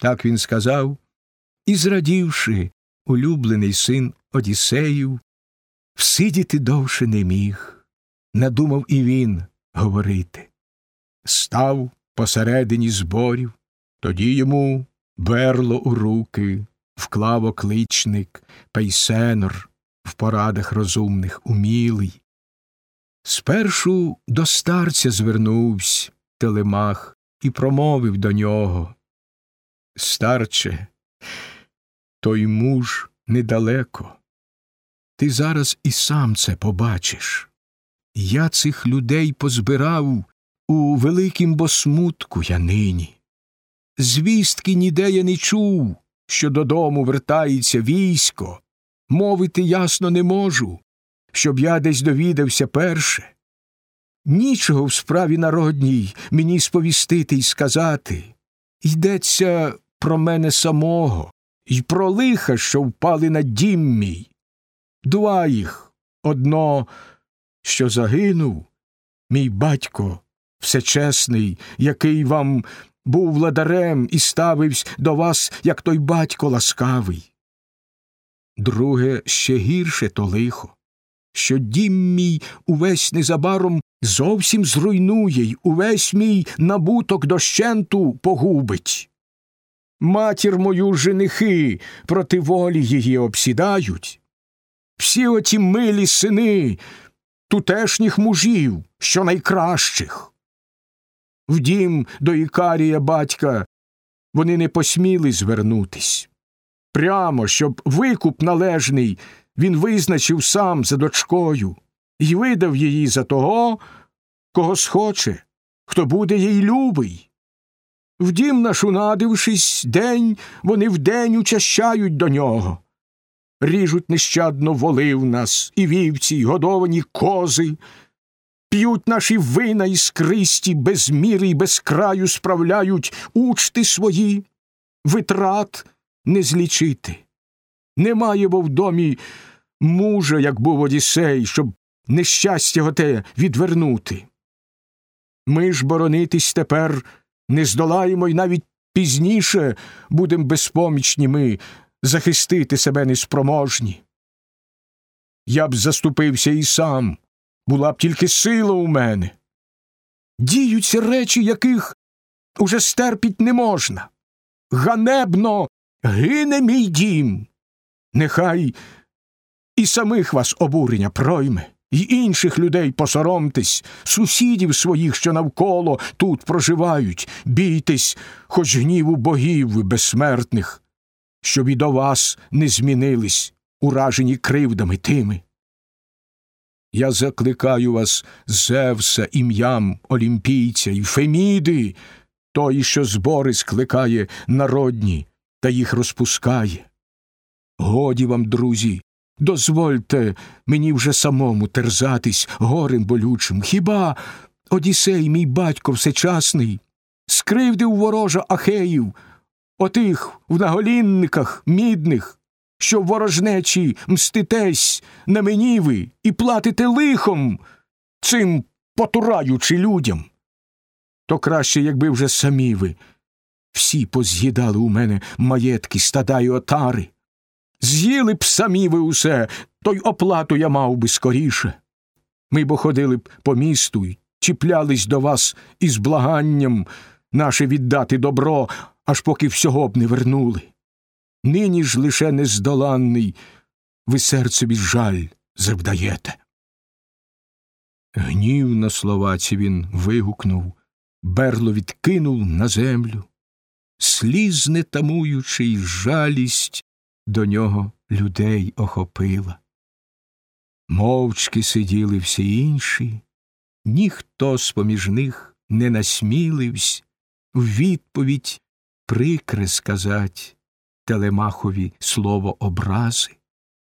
Так він сказав, і, зрадівши, улюблений син Одіссеїв, всидіти довше не міг, надумав і він говорити. Став посередині зборів, тоді йому берло у руки, вклав окличник, пейсенор в порадах розумних умілий. Спершу до старця звернувся телемах і промовив до нього. Старче, той муж недалеко. Ти зараз і сам це побачиш. Я цих людей позбирав у великім босмутку я нині. Звістки ніде я не чув, що додому вертається військо. Мовити ясно не можу, щоб я десь довідався перше. Нічого в справі народній мені сповістити й сказати. Йдеться про мене самого й про лиха, що впали на дім мій. Два їх одно, що загинув, мій батько всечесний, який вам був владарем і ставився до вас, як той батько ласкавий. Друге, ще гірше то лихо, що дім мій увесь незабаром зовсім зруйнує й увесь мій набуток дощенту погубить. Матір мою женихи проти волі її обсідають. Всі оті милі сини тутешніх мужів, що найкращих. В дім до Ікарія батька вони не посміли звернутись. Прямо, щоб викуп належний він визначив сам за дочкою і видав її за того, кого схоче, хто буде їй любий. Вдім, наш унадившись, день вони вдень учащають до нього. Ріжуть нещадно воли в нас, і вівці, і годовані кози, п'ють наші вина іскристі, без міри й без краю справляють учти свої, витрат не злічити. Немає бо в домі мужа, як був Одіссей, щоб нещастя оте відвернути. Ми ж боронитись тепер не здолаємо й навіть пізніше будем безпомічні ми захистити себе неспроможні. Я б заступився і сам, була б тільки сила у мене. Діються речі, яких уже стерпіть не можна. Ганебно гине мій дім. Нехай і самих вас обурення пройме, і інших людей посоромтесь, сусідів своїх, що навколо тут проживають, бійтесь, хоч гніву богів безсмертних, щоб і до вас не змінились, уражені кривдами тими. Я закликаю вас Зевса ім'ям олімпійця і Феміди, той, що збори скликає народні та їх розпускає. Годі вам, друзі, дозвольте мені вже самому терзатись горем болючим. Хіба Одісей, мій батько всечасний, скривдив ворожа Ахеїв, отих в наголінниках мідних, що в ворожнечі мститесь на мені ви і платите лихом цим потураючи людям. То краще, якби вже самі ви всі поз'їдали у мене маєтки, стада й отари. З'їли б самі ви усе, то й оплату я мав би скоріше. Ми б ходили б по місту й чіплялись до вас із благанням наше віддати добро, аж поки всього б не вернули. Нині ж лише нездоланний ви серцеві жаль завдаєте. Гнів на словаці він вигукнув, берло відкинув на землю, сліз не тамуючи жалість до нього людей охопила. Мовчки сиділи всі інші, ніхто з поміж них не насміливсь в відповідь прикре сказать Телемахові слово образи.